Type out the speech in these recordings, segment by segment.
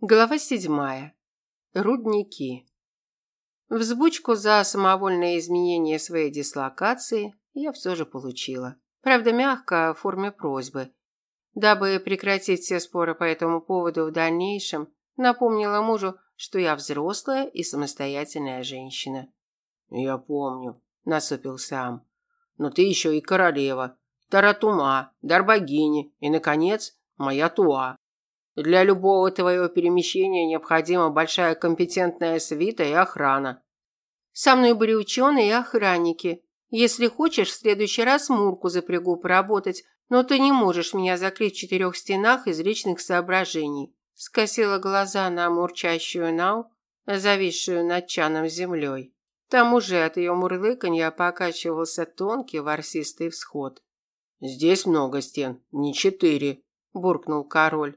Глава седьмая. Рудники. Взбучку за самовольное изменение своей дислокации я все же получила. Правда, мягко, в форме просьбы. Дабы прекратить все споры по этому поводу в дальнейшем, напомнила мужу, что я взрослая и самостоятельная женщина. «Я помню», – насупил сам. «Но ты еще и королева, Таратума, дар богини и, наконец, моя Туа. Для любого твоего перемещения необходима большая компетентная свита и охрана. Со мной были ученые и охранники. Если хочешь, в следующий раз Мурку запрягу поработать, но ты не можешь меня закрыть в четырех стенах из личных соображений. Скосила глаза на мурчащую Нау, зависшую над чаном землей. Там уже от ее мурлыканья покачивался тонкий ворсистый всход. «Здесь много стен, не четыре», – буркнул король.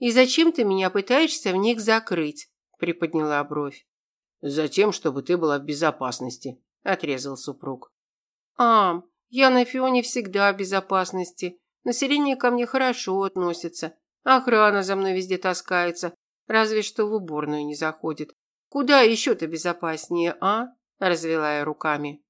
«И зачем ты меня пытаешься в них закрыть?» – приподняла бровь. «Затем, чтобы ты была в безопасности», – отрезал супруг. «Ам, я на Фионе всегда в безопасности. Население ко мне хорошо относится. Охрана за мной везде таскается, разве что в уборную не заходит. Куда еще-то безопаснее, а?» – развела я руками.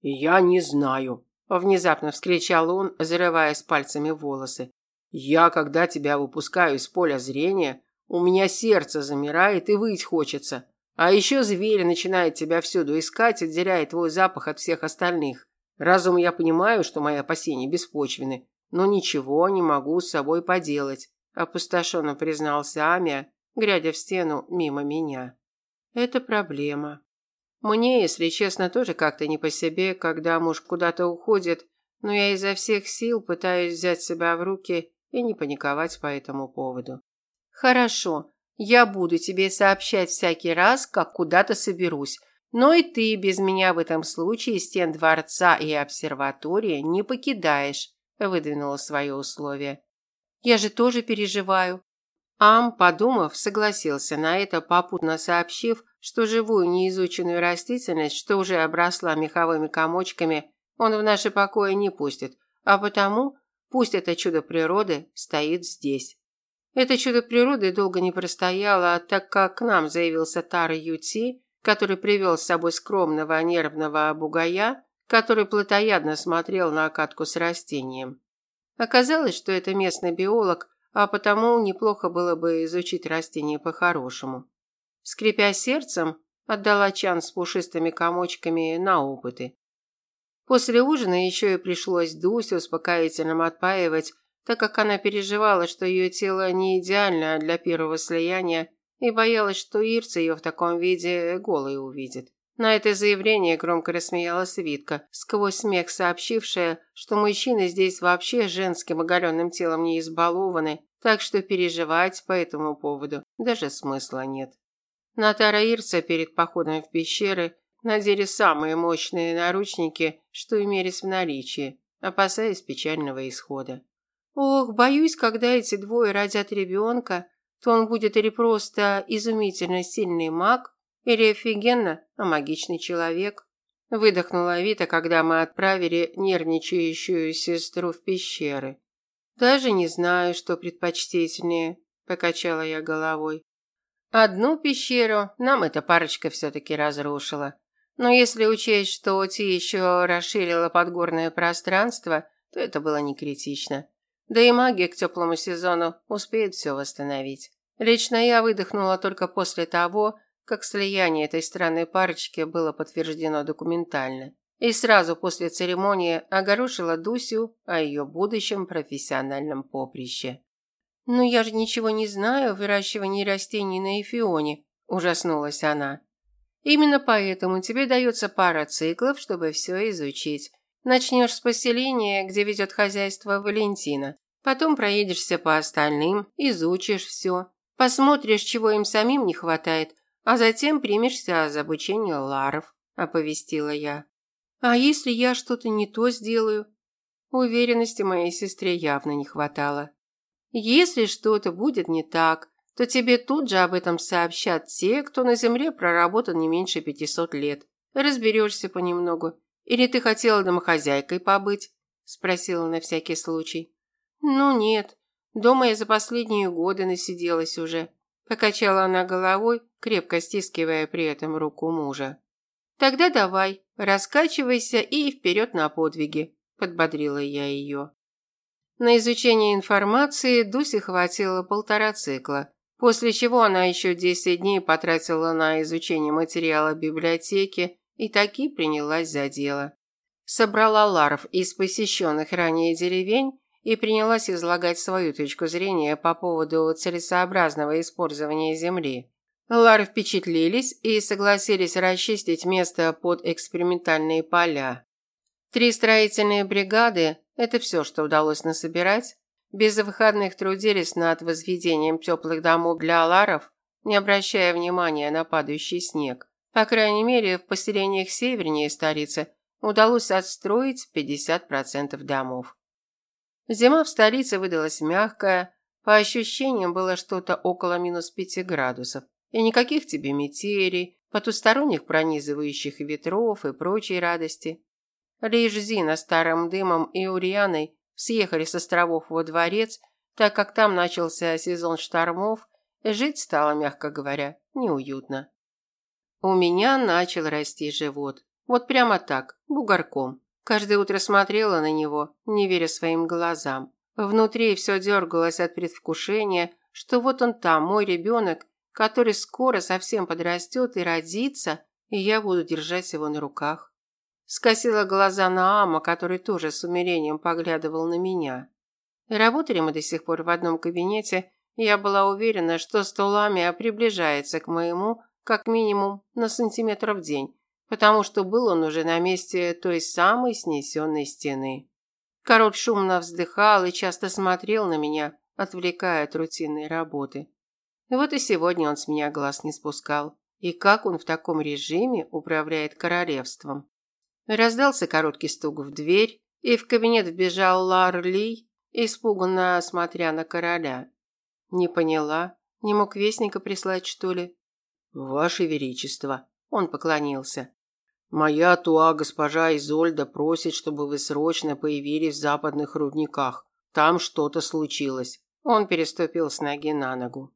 «Я не знаю», – внезапно вскричал он, зарываясь пальцами в волосы. Я, когда тебя выпускаю из поля зрения, у меня сердце замирает и выть хочется. А еще зверь начинает тебя всюду искать, отделяя твой запах от всех остальных. Разум я понимаю, что мои опасения беспочвены, но ничего не могу с собой поделать, опустошенно признался Амия, глядя в стену мимо меня. Это проблема. Мне, если честно, тоже как-то не по себе, когда муж куда-то уходит, но я изо всех сил пытаюсь взять себя в руки и не паниковать по этому поводу. Хорошо, я буду тебе сообщать всякий раз, как куда-то соберусь, но и ты без меня в этом случае стен дворца и обсерватории не покидаешь, выдвинула свое условие. Я же тоже переживаю. Ам, подумав, согласился на это, попутно сообщив, что живую неизученную растительность, что уже обросла меховыми комочками, он в наши покои не пустит, а потому Пусть это чудо природы стоит здесь. Это чудо природы долго не простояло, так как к нам заявился Тара Ютси, который привел с собой скромного нервного бугая, который плотоядно смотрел на катку с растением. Оказалось, что это местный биолог, а потому неплохо было бы изучить растение по-хорошему. Скрипя сердцем, отдала Чан с пушистыми комочками на опыты. После ужина еще и пришлось Дусю успокоительным отпаивать, так как она переживала, что ее тело не идеально для первого слияния и боялась, что Ирца ее в таком виде голой увидит. На это заявление громко рассмеялась Витка, сквозь смех сообщившая, что мужчины здесь вообще женским оголенным телом не избалованы, так что переживать по этому поводу даже смысла нет. Натара Ирца перед походом в пещеры надели самые мощные наручники, что имелись в наличии, опасаясь печального исхода. Ох, боюсь, когда эти двое родят ребенка, то он будет или просто изумительно сильный маг, или офигенно магичный человек. Выдохнула Вита, когда мы отправили нервничающую сестру в пещеры. Даже не знаю, что предпочтительнее, покачала я головой. Одну пещеру нам эта парочка все-таки разрушила. Но если учесть, что Ти еще расширила подгорное пространство, то это было не критично. Да и магия к теплому сезону успеет все восстановить. Лично я выдохнула только после того, как слияние этой странной парочки было подтверждено документально. И сразу после церемонии огорошила Дусю о ее будущем профессиональном поприще. «Ну я же ничего не знаю о выращивании растений на Эфионе», – ужаснулась она. Именно поэтому тебе дается пара циклов, чтобы все изучить. Начнешь с поселения, где ведет хозяйство Валентина. Потом проедешься по остальным, изучишь все. Посмотришь, чего им самим не хватает, а затем примешься за обучение ларов», – оповестила я. «А если я что-то не то сделаю?» Уверенности моей сестре явно не хватало. «Если что-то будет не так, то тебе тут же об этом сообщат те, кто на земле проработал не меньше пятисот лет. Разберешься понемногу. Или ты хотела домохозяйкой побыть?» – спросила на всякий случай. «Ну нет. Дома я за последние годы насиделась уже. Покачала она головой, крепко стискивая при этом руку мужа. Тогда давай, раскачивайся и вперед на подвиги, подбодрила я ее. На изучение информации Дусе хватило полтора цикла, после чего она еще 10 дней потратила на изучение материала библиотеки и таки принялась за дело. Собрала ларов из посещенных ранее деревень и принялась излагать свою точку зрения по поводу целесообразного использования земли. Лары впечатлились и согласились расчистить место под экспериментальные поля. Три строительные бригады – это все, что удалось насобирать. Без выходных трудились над возведением теплых домов для ларов, не обращая внимания на падающий снег. По крайней мере, в поселениях севернее столицы удалось отстроить 50% домов. Зима в столице выдалась мягкая, по ощущениям было что-то около минус пяти градусов. И никаких тебе метелей, потусторонних пронизывающих ветров и прочей радости. Лишь Зина старым дымом и Урианой съехали с островов во дворец, так как там начался сезон штормов, жить стало, мягко говоря, неуютно. У меня начал расти живот. Вот прямо так, бугорком. Каждое утро смотрела на него, не веря своим глазам. Внутри все дергалось от предвкушения, что вот он там, мой ребенок, который скоро совсем подрастет и родится, и я буду держать его на руках. Скосила глаза на Ама, который тоже с умилением поглядывал на меня. Работали мы до сих пор в одном кабинете, и я была уверена, что столами приближается к моему как минимум на сантиметр в день, потому что был он уже на месте той самой снесенной стены. Король шумно вздыхал и часто смотрел на меня, отвлекая от рутинной работы. Вот и сегодня он с меня глаз не спускал. И как он в таком режиме управляет королевством? Раздался короткий стук в дверь, и в кабинет вбежал Лар Ли, испуганно смотря на короля. Не поняла, не мог вестника прислать, что ли? Ваше величество, он поклонился. Моя туа госпожа Изольда просит, чтобы вы срочно появились в западных рудниках. Там что-то случилось. Он переступил с ноги на ногу.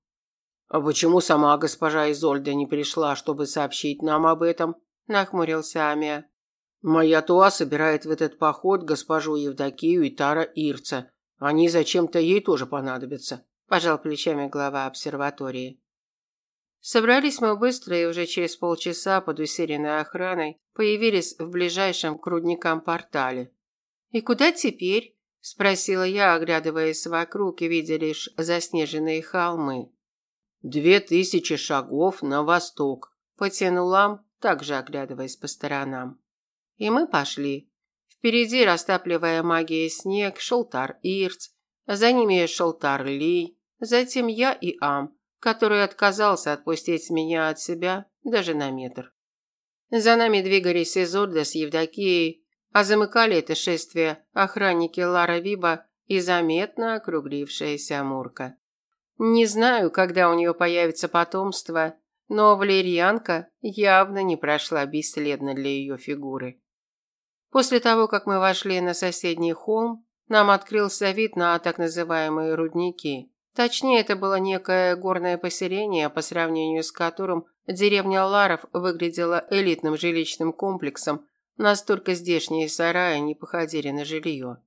А почему сама госпожа Изольда не пришла, чтобы сообщить нам об этом? нахмурился Амия. Моя туа собирает в этот поход госпожу Евдокию и Тара Ирца. Они зачем-то ей тоже понадобятся, пожал плечами глава обсерватории. Собрались мы быстро и уже через полчаса под усиленной охраной появились в ближайшем к рудникам портале. «И куда теперь?» – спросила я, оглядываясь вокруг и видя лишь заснеженные холмы. «Две тысячи шагов на восток», – потянул Ам, также оглядываясь по сторонам. И мы пошли. Впереди, растапливая магией снег, шел Тар-Ирц, за ними шел Тар-Ли, затем я и Ам, который отказался отпустить меня от себя даже на метр. За нами двигались Изольда с Евдокией, а замыкали это шествие охранники Лара Виба и заметно округлившаяся Амурка. Не знаю, когда у нее появится потомство, но валерьянка явно не прошла бесследно для ее фигуры. После того, как мы вошли на соседний холм, нам открылся вид на так называемые рудники. Точнее, это было некое горное поселение, по сравнению с которым деревня Ларов выглядела элитным жилищным комплексом, настолько здешние сараи не походили на жилье.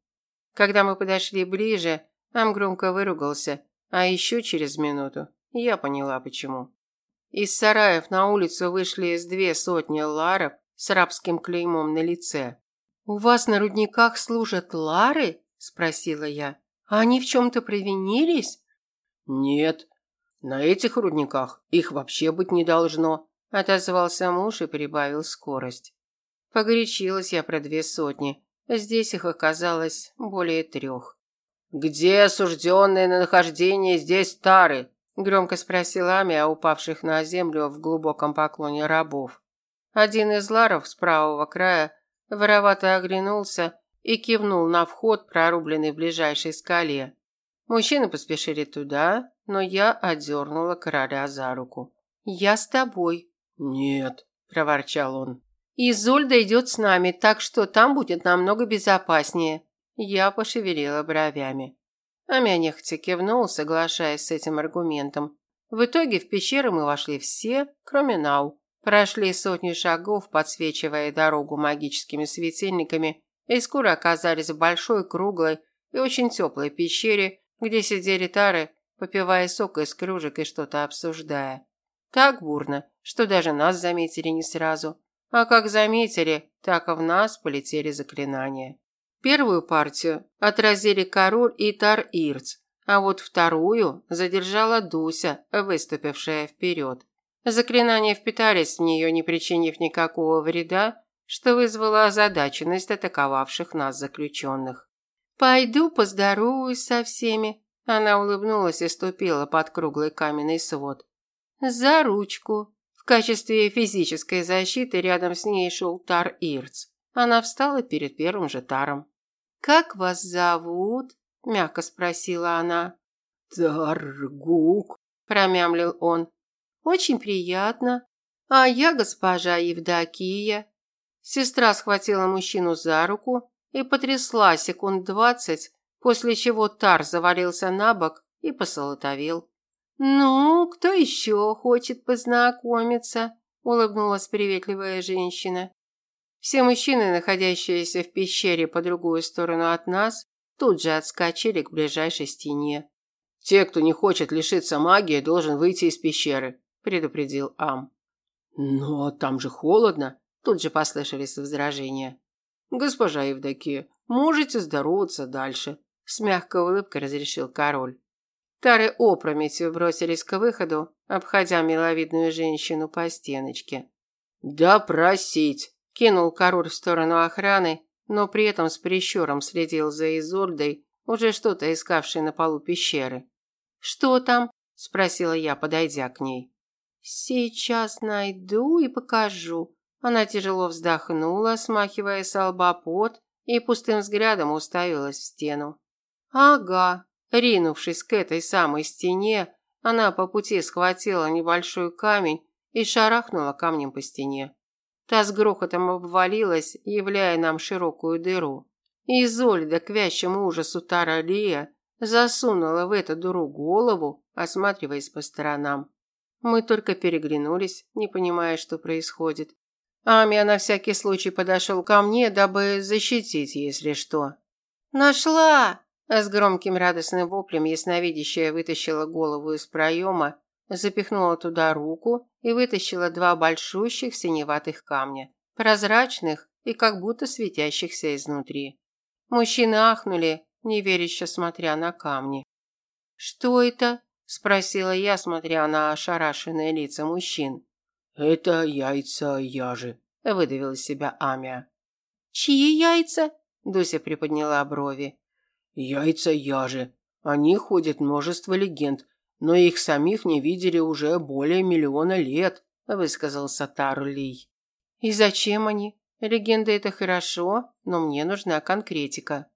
Когда мы подошли ближе, Ам громко выругался, а еще через минуту я поняла почему. Из сараев на улицу вышли из две сотни ларов с рабским клеймом на лице. «У вас на рудниках служат лары?» – спросила я. «А они в чем-то провинились?» Нет. На этих рудниках их вообще быть не должно, отозвался муж и прибавил скорость. Погорячилась я про две сотни. Здесь их оказалось более трех. Где осужденные на нахождение здесь тары? громко спросила Ами о упавших на землю в глубоком поклоне рабов. Один из ларов с правого края воровато оглянулся и кивнул на вход, прорубленный в ближайшей скале. Мужчины поспешили туда, но я отдернула короля за руку. «Я с тобой». «Нет», – проворчал он. «Изольда идет с нами, так что там будет намного безопаснее». Я пошевелила бровями. Амя нехотя кивнул, соглашаясь с этим аргументом. В итоге в пещеры мы вошли все, кроме Нау. Прошли сотню шагов, подсвечивая дорогу магическими светильниками, и скоро оказались в большой, круглой и очень теплой пещере, где сидели тары, попивая сок из кружек и что-то обсуждая. Так бурно, что даже нас заметили не сразу. А как заметили, так и в нас полетели заклинания. Первую партию отразили Карур и Тар-Ирц, а вот вторую задержала Дуся, выступившая вперед. Заклинания впитались в нее, не причинив никакого вреда, что вызвало озадаченность атаковавших нас заключенных. «Пойду поздороваюсь со всеми», – она улыбнулась и ступила под круглый каменный свод. «За ручку». В качестве физической защиты рядом с ней шел Тар Ирц. Она встала перед первым же Таром. «Как вас зовут?» – мягко спросила она. «Таргук», – промямлил он. «Очень приятно. А я госпожа Евдокия». Сестра схватила мужчину за руку и потрясла секунд двадцать, после чего Тар завалился на бок и посолотовел. «Ну, кто еще хочет познакомиться?» – улыбнулась приветливая женщина. Все мужчины, находящиеся в пещере по другую сторону от нас, тут же отскочили к ближайшей стене. «Те, кто не хочет лишиться магии, должен выйти из пещеры», – предупредил Ам. «Но там же холодно», – тут же послышались возражения. «Госпожа Евдокия, можете здороваться дальше», – с мягкой улыбкой разрешил король. Тары опрометью бросились к выходу, обходя миловидную женщину по стеночке. «Допросить!» Кинул Карур в сторону охраны, но при этом с прищуром следил за Изольдой, уже что-то искавшей на полу пещеры. «Что там?» – спросила я, подойдя к ней. «Сейчас найду и покажу». Она тяжело вздохнула, смахивая с лба пот, и пустым взглядом уставилась в стену. «Ага». Ринувшись к этой самой стене, она по пути схватила небольшой камень и шарахнула камнем по стене. Та с грохотом обвалилась, являя нам широкую дыру. Изольда, к вящему ужасу Таралия, засунула в эту дыру голову, осматриваясь по сторонам. Мы только переглянулись, не понимая, что происходит. Амия на всякий случай подошел ко мне, дабы защитить, если что. «Нашла!» С громким радостным воплем ясновидящая вытащила голову из проема запихнула туда руку и вытащила два большущих синеватых камня, прозрачных и как будто светящихся изнутри. Мужчины ахнули, неверяще смотря на камни. «Что это?» – спросила я, смотря на ошарашенные лица мужчин. «Это яйца яжи», – выдавил из себя Амия. «Чьи яйца?» – Дуся приподняла брови. «Яйца яжи. О них ходит множество легенд, но их самих не видели уже более миллиона лет, высказал Сатар Лий. И зачем они? Легенда это хорошо, но мне нужна конкретика.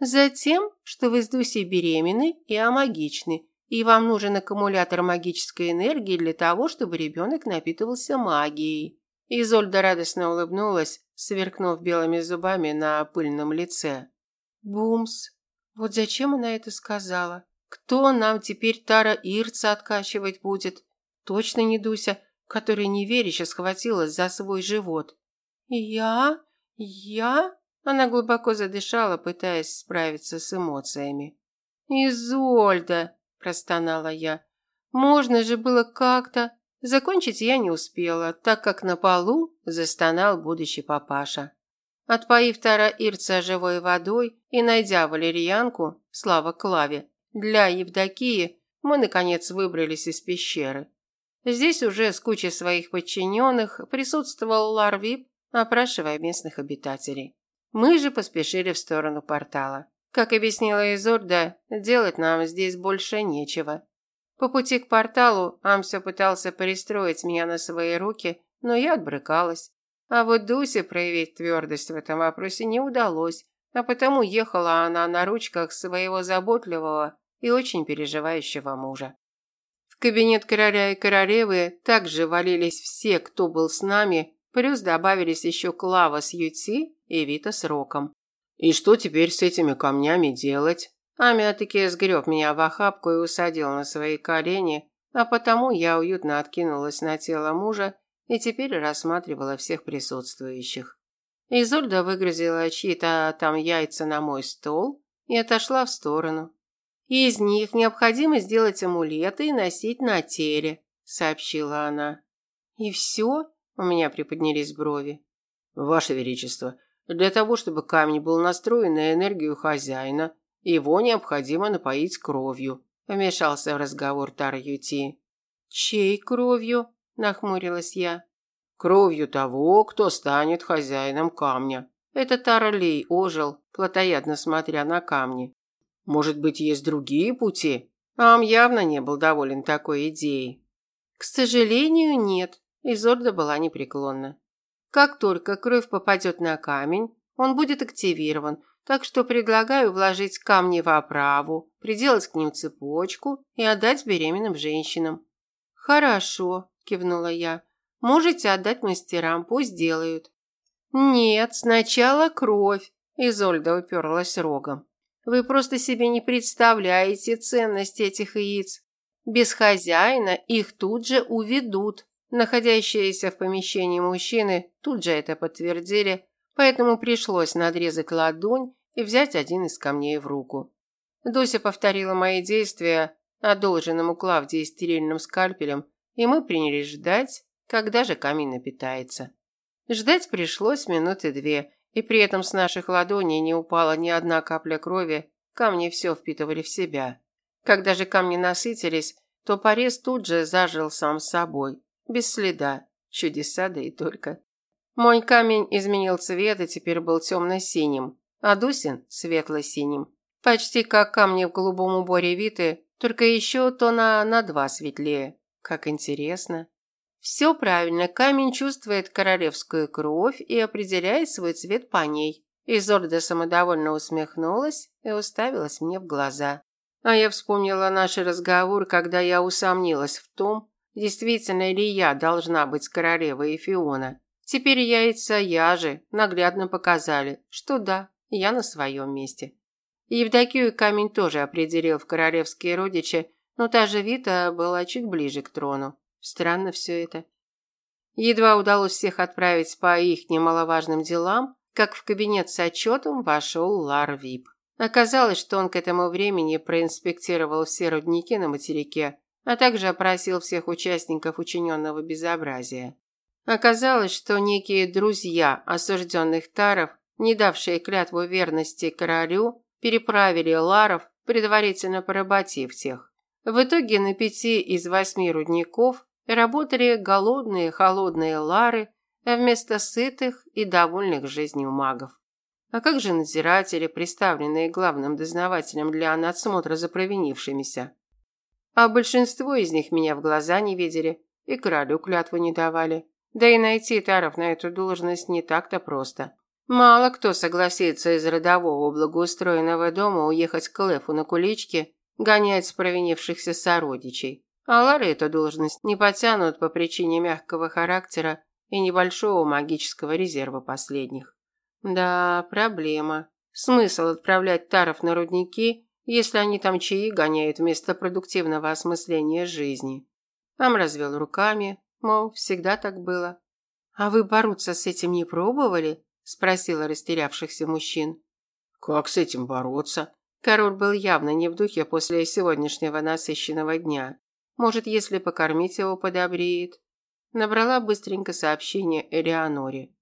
Затем, что вы с Дусей беременны и амагичны, и вам нужен аккумулятор магической энергии для того, чтобы ребенок напитывался магией. Изольда радостно улыбнулась, сверкнув белыми зубами на пыльном лице. Бумс. Вот зачем она это сказала? Кто нам теперь Тара Ирца откачивать будет? Точно не Дуся, которая неверяще схватилась за свой живот. Я? Я? Она глубоко задышала, пытаясь справиться с эмоциями. «Изольда!» – простонала я. «Можно же было как-то...» Закончить я не успела, так как на полу застонал будущий папаша. Отпоив Тара Ирца живой водой и найдя валерьянку, слава Клаве, для Евдокии мы, наконец, выбрались из пещеры. Здесь уже с кучей своих подчиненных присутствовал Ларвип, опрашивая местных обитателей. Мы же поспешили в сторону портала. Как объяснила Изорда, делать нам здесь больше нечего. По пути к порталу Ам все пытался перестроить меня на свои руки, но я отбрыкалась. А вот Дусе проявить твердость в этом вопросе не удалось, а потому ехала она на ручках своего заботливого и очень переживающего мужа. В кабинет короля и королевы также валились все, кто был с нами, плюс добавились еще Клава с Ютси и Вита с Роком. «И что теперь с этими камнями делать?» Амиатаки сгреб меня в охапку и усадил на свои колени, а потому я уютно откинулась на тело мужа и теперь рассматривала всех присутствующих. Изольда выгрузила чьи-то там яйца на мой стол и отошла в сторону. Из них необходимо сделать амулеты и носить на теле, сообщила она. И все? У меня приподнялись брови. Ваше величество, для того, чтобы камень был настроен на энергию хозяина, его необходимо напоить кровью, вмешался в разговор Тар-Юти. Чей кровью? нахмурилась я. Кровью того, кто станет хозяином камня. Это Таралей ожил, плотоядно смотря на камни. Может быть, есть другие пути? Ам явно не был доволен такой идеей. К сожалению, нет. Изорда была непреклонна. Как только кровь попадет на камень, он будет активирован, так что предлагаю вложить камни в оправу, приделать к ним цепочку и отдать беременным женщинам. Хорошо, кивнула я. Можете отдать мастерам, пусть делают. Нет, сначала кровь. Изольда уперлась рогом. Вы просто себе не представляете ценность этих яиц. Без хозяина их тут же уведут. Находящиеся в помещении мужчины тут же это подтвердили, поэтому пришлось надрезать ладонь и взять один из камней в руку. Дося повторила мои действия одолженному Клавдии стерильным скальпелем, и мы принялись ждать, когда же камень напитается. Ждать пришлось минуты две, и при этом с наших ладоней не упала ни одна капля крови, камни все впитывали в себя. Когда же камни насытились, то порез тут же зажил сам собой, без следа. Чудеса, да и только. Мой камень изменил цвет и теперь был темно-синим, а Дусин – светло-синим. Почти как камни в голубом уборе Виты, только еще тона на два светлее. Как интересно. Все правильно, камень чувствует королевскую кровь и определяет свой цвет по ней. Изорда самодовольно усмехнулась и уставилась мне в глаза. А я вспомнила наш разговор, когда я усомнилась в том, Действительно ли я должна быть королевой Эфиона? Теперь яйца я же наглядно показали, что да, я на своем месте. Евдокию камень тоже определил в королевские родичи, но та же Вита была чуть ближе к трону. Странно все это. Едва удалось всех отправить по их немаловажным делам, как в кабинет с отчетом вошел Лар Вип. Оказалось, что он к этому времени проинспектировал все рудники на материке а также опросил всех участников учиненного безобразия. Оказалось, что некие друзья осужденных таров, не давшие клятву верности королю, переправили ларов, предварительно поработив тех. В итоге на пяти из восьми рудников работали голодные холодные лары вместо сытых и довольных жизнью магов. А как же надзиратели, представленные главным дознавателем для надсмотра за провинившимися? А большинство из них меня в глаза не видели и королю клятву не давали. Да и найти таров на эту должность не так-то просто. Мало кто согласится из родового благоустроенного дома уехать к Лефу на куличке, гонять провинившихся сородичей. А Лары эту должность не потянут по причине мягкого характера и небольшого магического резерва последних. Да, проблема. Смысл отправлять таров на рудники, если они там чаи гоняют вместо продуктивного осмысления жизни. Ам развел руками, мол, всегда так было. «А вы бороться с этим не пробовали?» – спросила растерявшихся мужчин. «Как с этим бороться?» Король был явно не в духе после сегодняшнего насыщенного дня. Может, если покормить его подобреет. Набрала быстренько сообщение Элеоноре.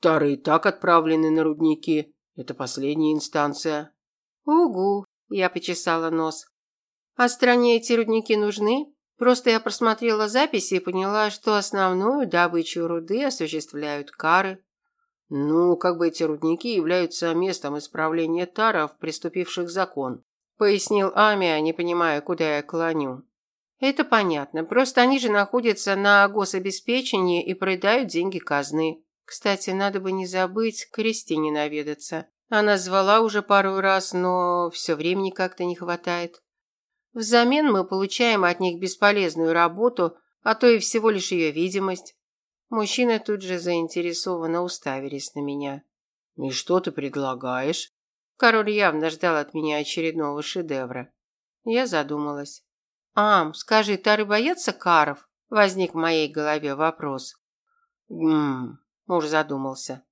«Тары и так отправлены на рудники. Это последняя инстанция». «Угу», я почесала нос. А стране эти рудники нужны? Просто я просмотрела записи и поняла, что основную добычу руды осуществляют кары. Ну, как бы эти рудники являются местом исправления таров, приступивших закон, пояснил Амия, не понимая, куда я клоню. Это понятно, просто они же находятся на гособеспечении и проедают деньги казны. Кстати, надо бы не забыть к Кристине наведаться. Она звала уже пару раз, но все времени как-то не хватает. Взамен мы получаем от них бесполезную работу, а то и всего лишь ее видимость. Мужчины тут же заинтересованно уставились на меня. «И что ты предлагаешь?» Король явно ждал от меня очередного шедевра. Я задумалась. «Ам, скажи, тары боятся каров?» Возник в моей голове вопрос. Ммм, муж задумался.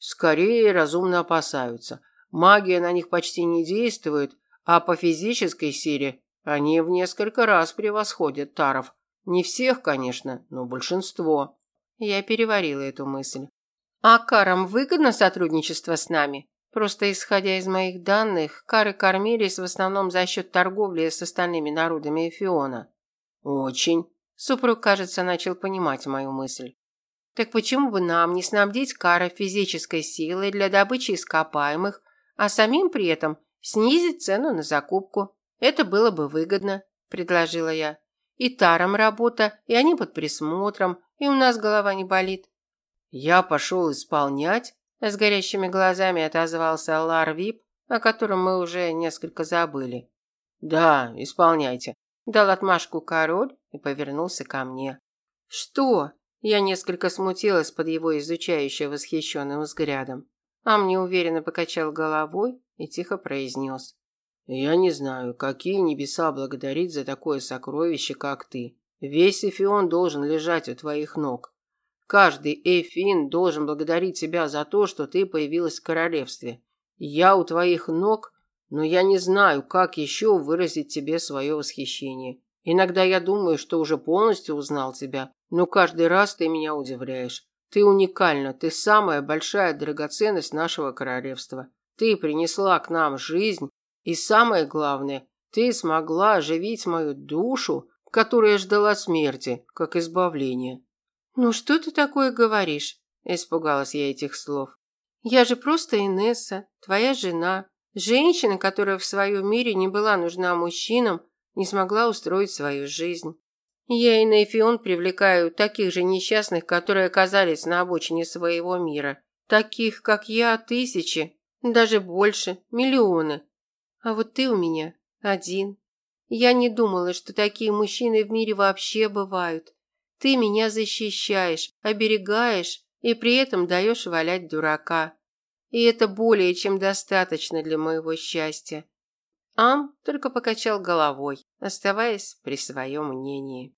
Скорее разумно опасаются. Магия на них почти не действует, а по физической силе они в несколько раз превосходят таров. Не всех, конечно, но большинство. Я переварила эту мысль. А карам выгодно сотрудничество с нами? Просто исходя из моих данных, кары кормились в основном за счет торговли с остальными народами Эфиона. Очень. Супруг, кажется, начал понимать мою мысль. Так почему бы нам не снабдить кара физической силой для добычи ископаемых, а самим при этом снизить цену на закупку? Это было бы выгодно, предложила я. И тарам работа, и они под присмотром, и у нас голова не болит. Я пошел исполнять, с горящими глазами отозвался Лар Вип, о котором мы уже несколько забыли. Да, исполняйте, дал отмашку король и повернулся ко мне. Что? Я несколько смутилась под его изучающим восхищенным взглядом. Ам неуверенно покачал головой и тихо произнес. Я не знаю, какие небеса благодарить за такое сокровище, как ты. Весь Эфион должен лежать у твоих ног. Каждый Эфин должен благодарить тебя за то, что ты появилась в королевстве. Я у твоих ног, но я не знаю, как еще выразить тебе свое восхищение. Иногда я думаю, что уже полностью узнал тебя, но каждый раз ты меня удивляешь. Ты уникальна, ты самая большая драгоценность нашего королевства. Ты принесла к нам жизнь и самое главное, ты смогла оживить мою душу, которая ждала смерти, как избавления. Ну что ты такое говоришь? Испугалась я этих слов. Я же просто Инесса, твоя жена, женщина, которая в своем мире не была нужна мужчинам, не смогла устроить свою жизнь. Я и на Эфион привлекаю таких же несчастных, которые оказались на обочине своего мира. Таких, как я, тысячи, даже больше, миллионы. А вот ты у меня один. Я не думала, что такие мужчины в мире вообще бывают. Ты меня защищаешь, оберегаешь и при этом даешь валять дурака. И это более чем достаточно для моего счастья. Ам только покачал головой, оставаясь при своем мнении.